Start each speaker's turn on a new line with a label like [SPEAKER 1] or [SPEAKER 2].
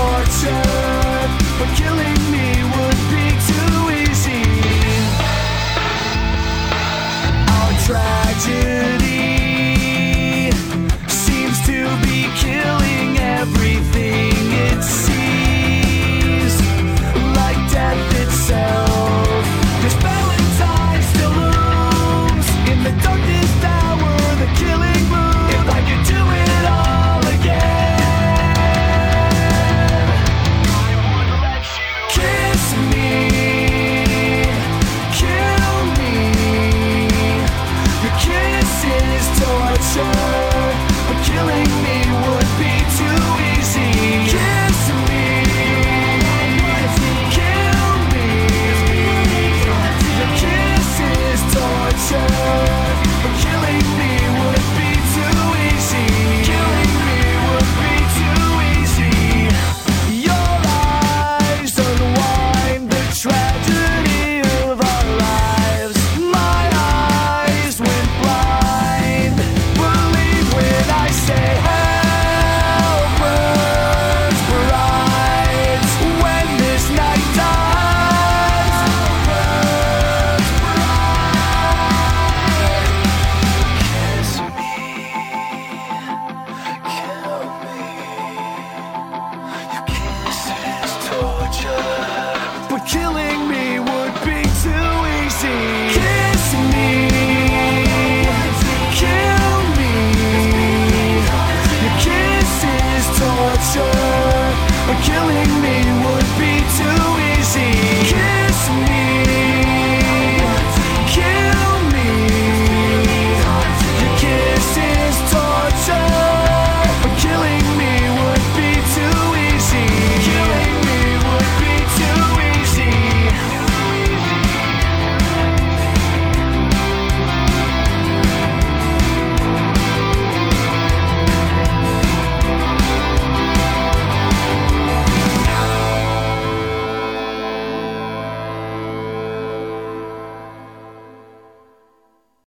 [SPEAKER 1] torture.